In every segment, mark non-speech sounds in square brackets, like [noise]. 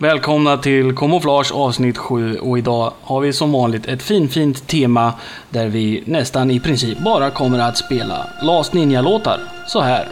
Välkomna till Kamouflage avsnitt 7 och idag har vi som vanligt ett fin fint tema där vi nästan i princip bara kommer att spela Last Ninja-låtar. Så här.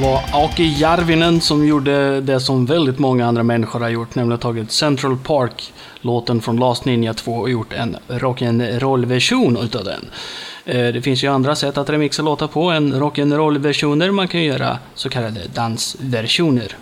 Var Aki Järvinen som gjorde det som väldigt många andra människor har gjort, nämligen tagit Central Park-låten från Last Ninja 2 och gjort en rock'n'roll-version utav den. Eh, det finns ju andra sätt att remixa låtar på än rock'n'roll-versioner. Man kan göra så kallade dansversioner.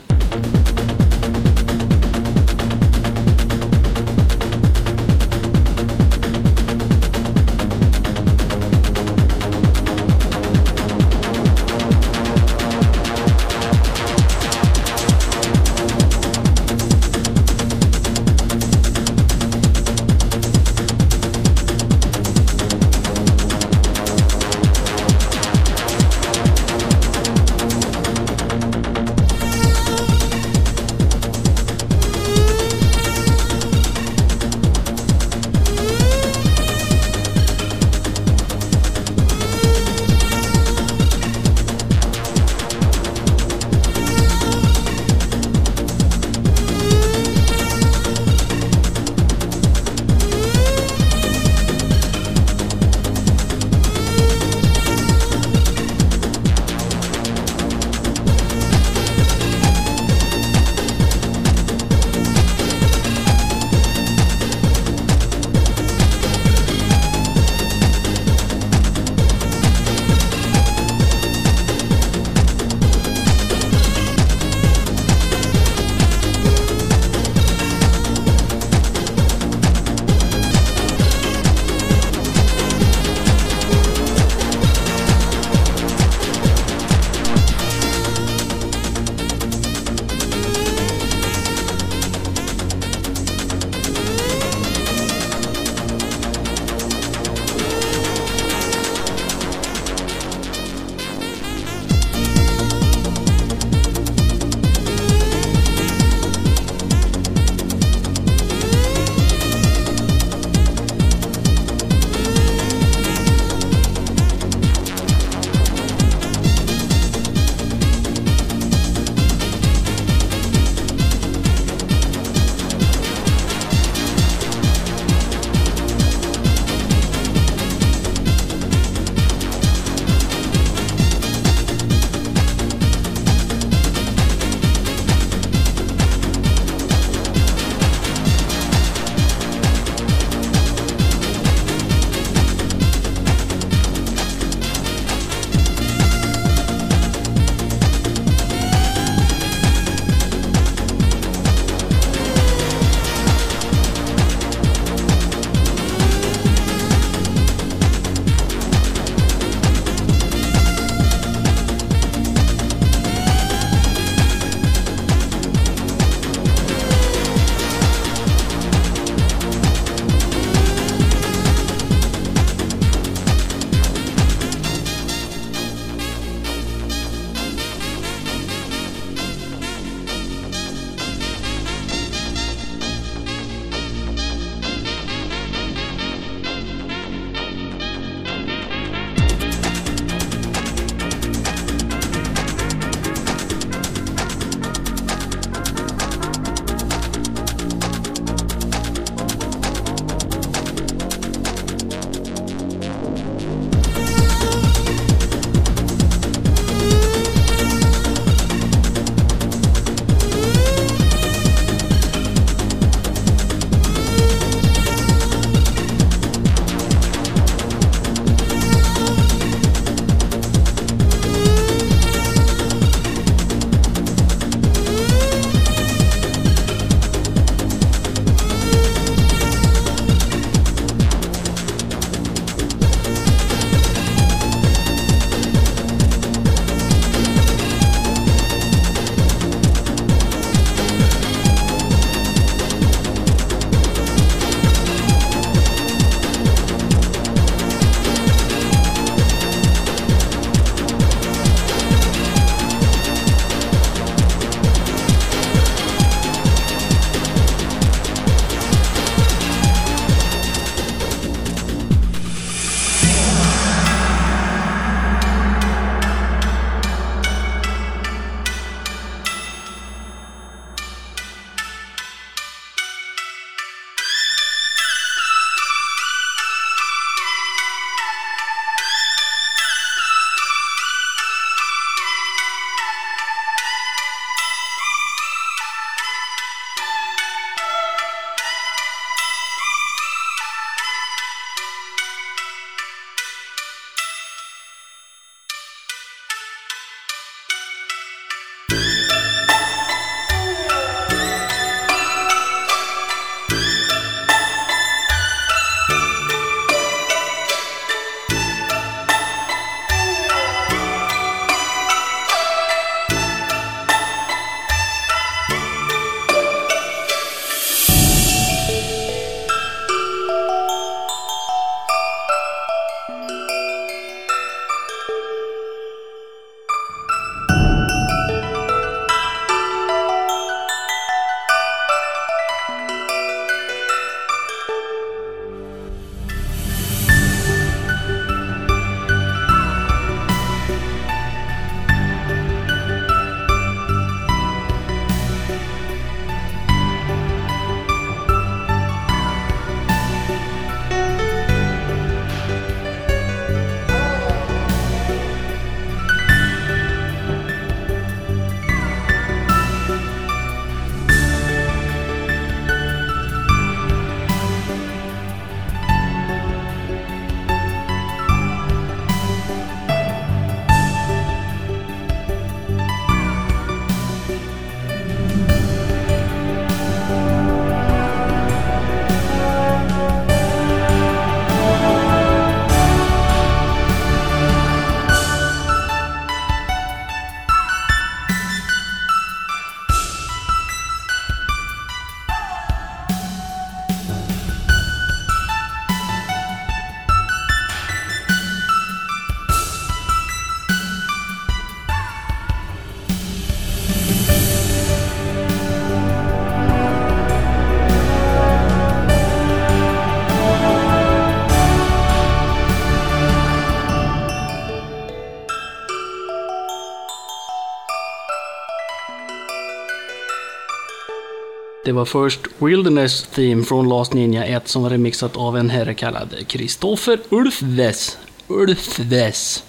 Det var först Wilderness Theme från Last Ninja 1 som var remixat av en herre kallad Kristoffer Ulfves. Ulfves.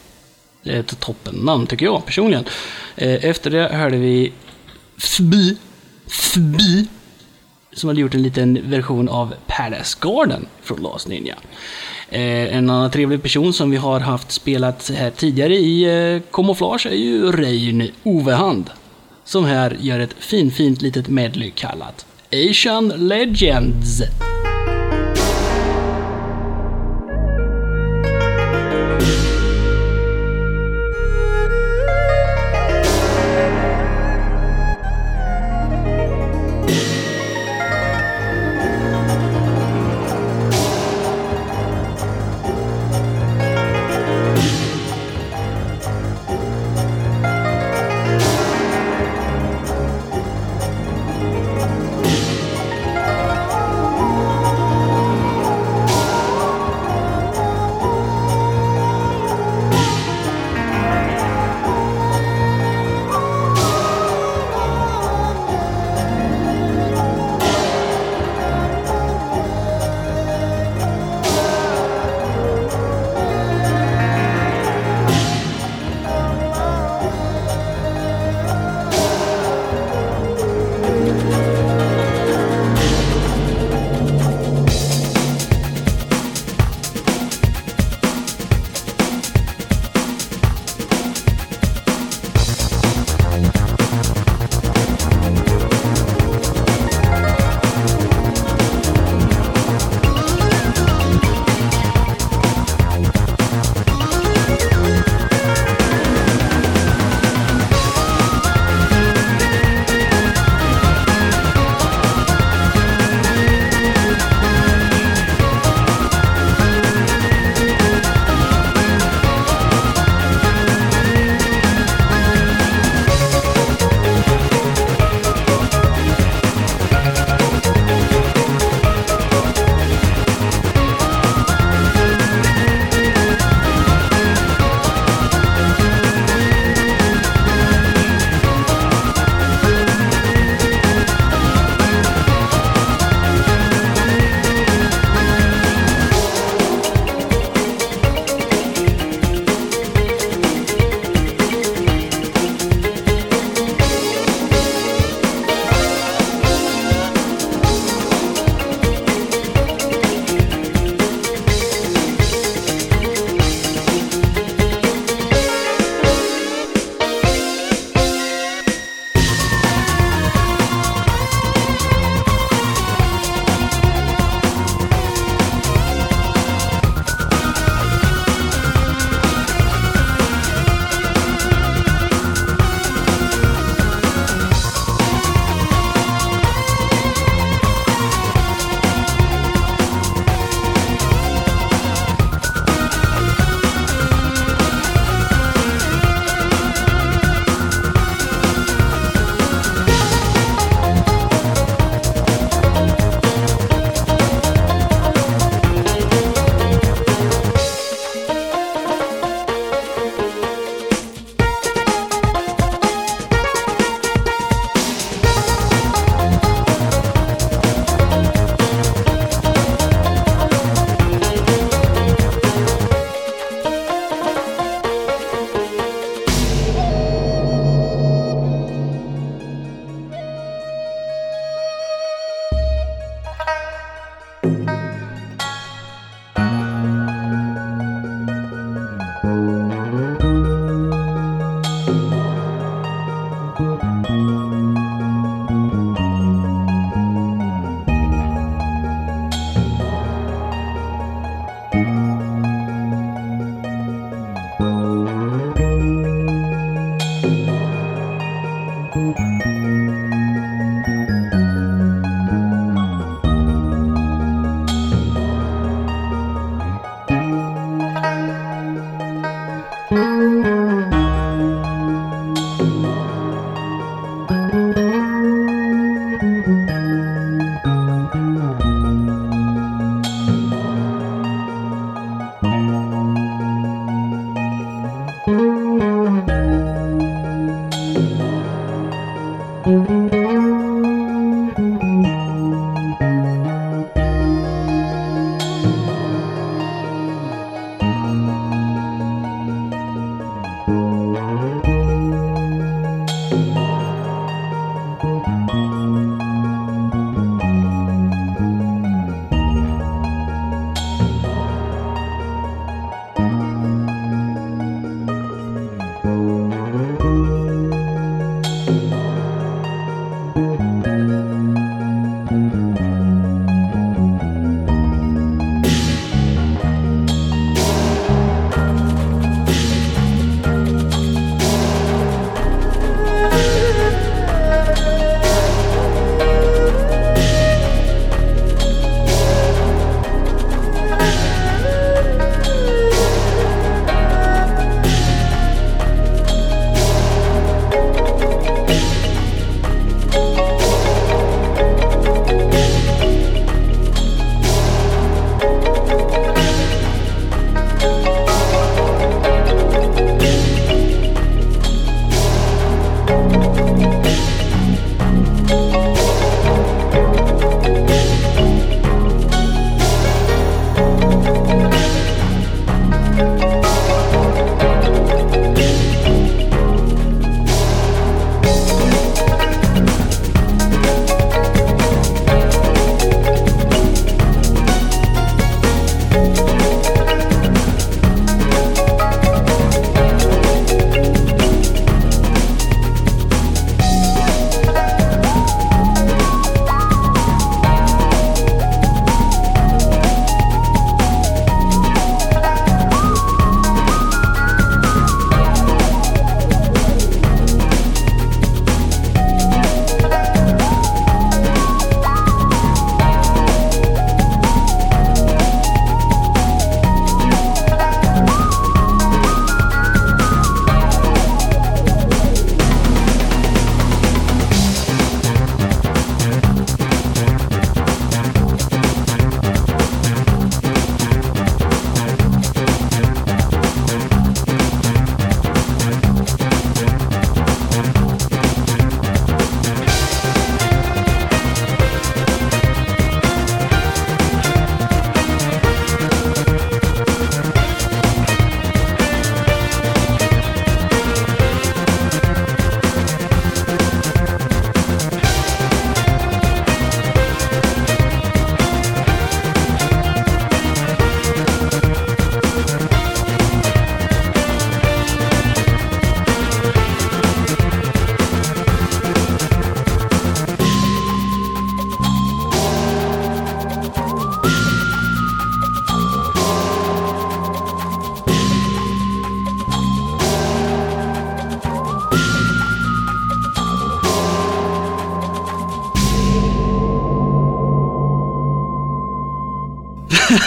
Det är ett toppennamn tycker jag personligen. Eh, efter det hörde vi Fby. Fby. Som hade gjort en liten version av Palace Garden från Last Ninja. Eh, en annan trevlig person som vi har haft spelat här tidigare i eh, Camouflage är ju Rein Ovehand. Som här gör ett finfint litet medley kallat Asian Legends.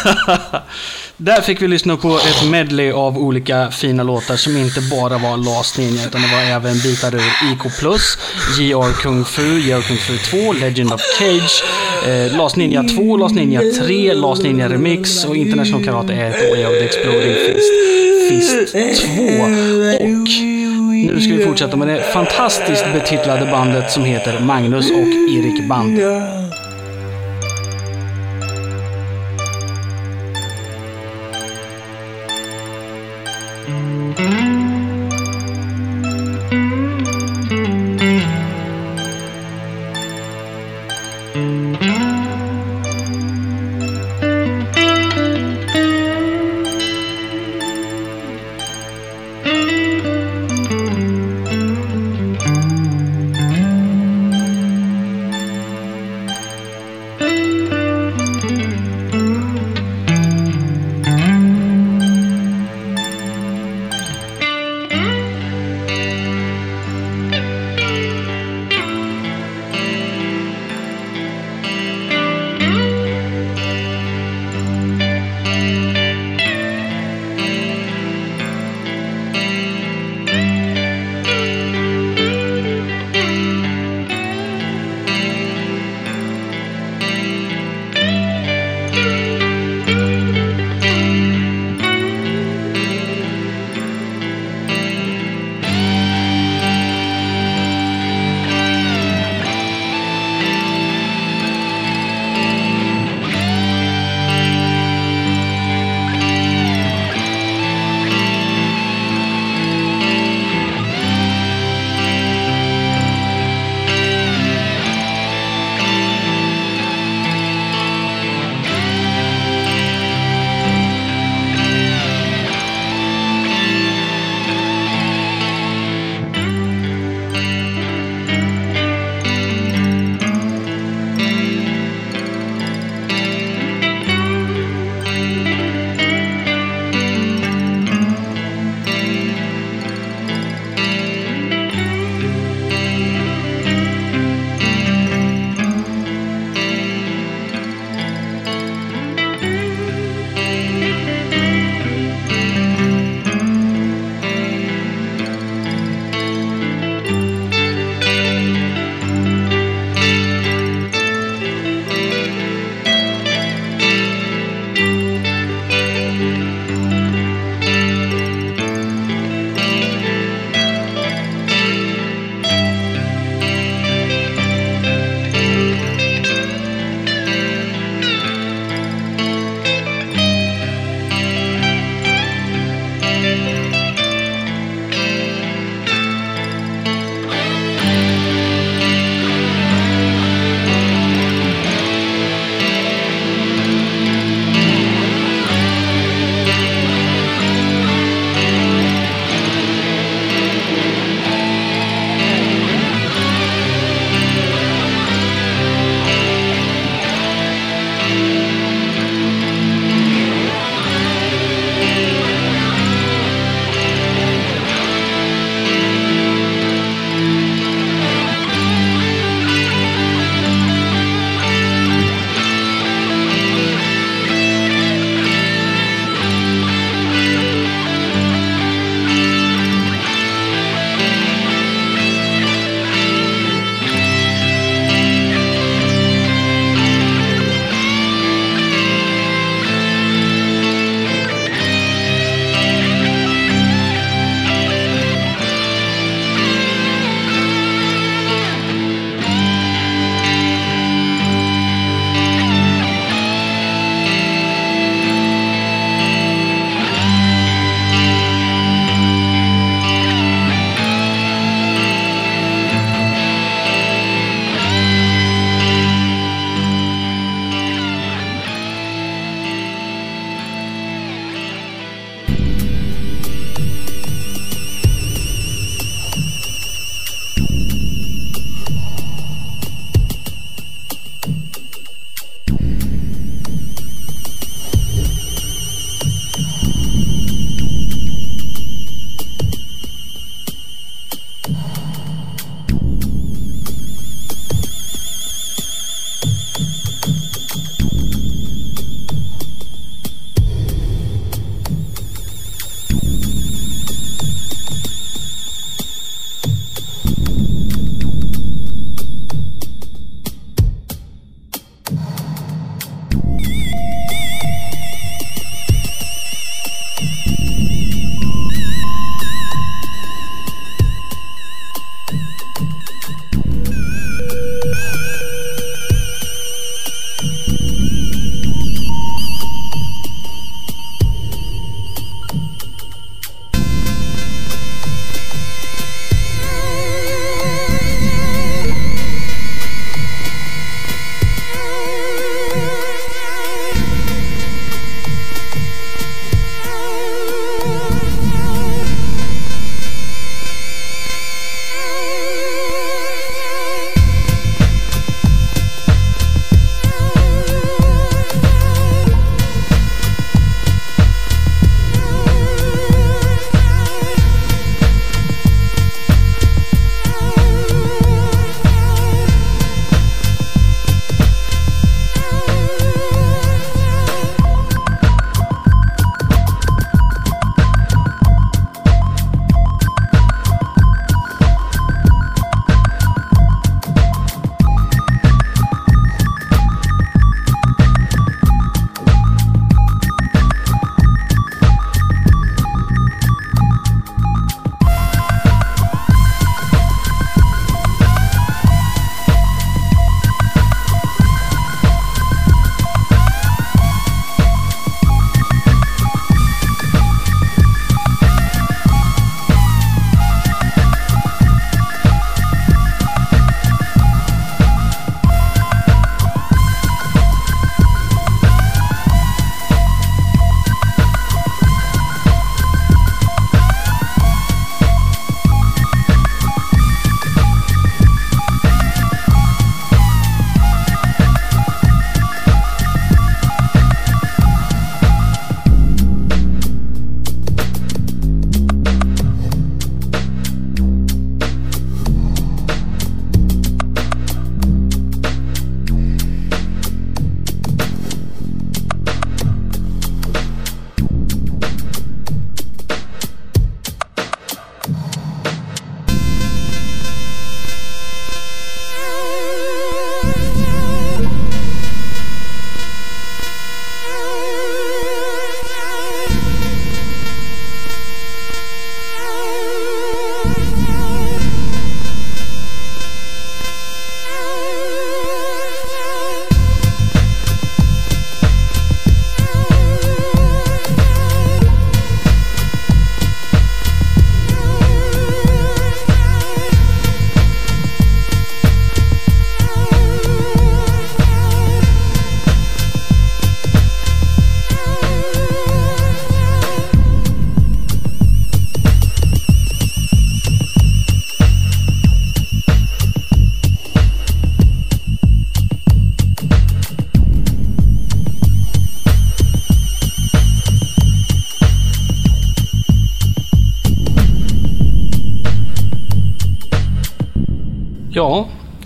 [laughs] Där fick vi lyssna på ett medley av olika fina låtar som inte bara var Last Ninja utan det var även bitar ur IK+, JR Kung Fu, JR Kung Fu 2, Legend of Cage, eh, Last Ninja 2, Last Ninja 3, Last Ninja Remix och International Karate 1 och Way of the Exploding Fist, Fist 2. Och nu ska vi fortsätta med det fantastiskt betitlade bandet som heter Magnus och Erik Band.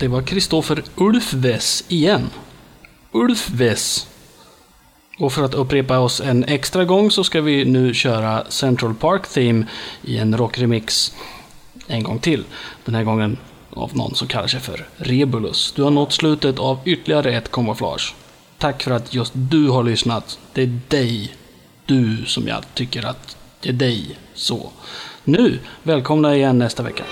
Det var Kristoffer Ulfves igen. Ulfves. Och för att upprepa oss en extra gång så ska vi nu köra Central Park Theme i en rockremix en gång till. Den här gången av någon som kallar sig för Rebulus. Du har nått slutet av ytterligare ett kamouflage. Tack för att just du har lyssnat. Det är dig, du, som jag tycker att det är dig så. Nu, välkomna igen nästa vecka.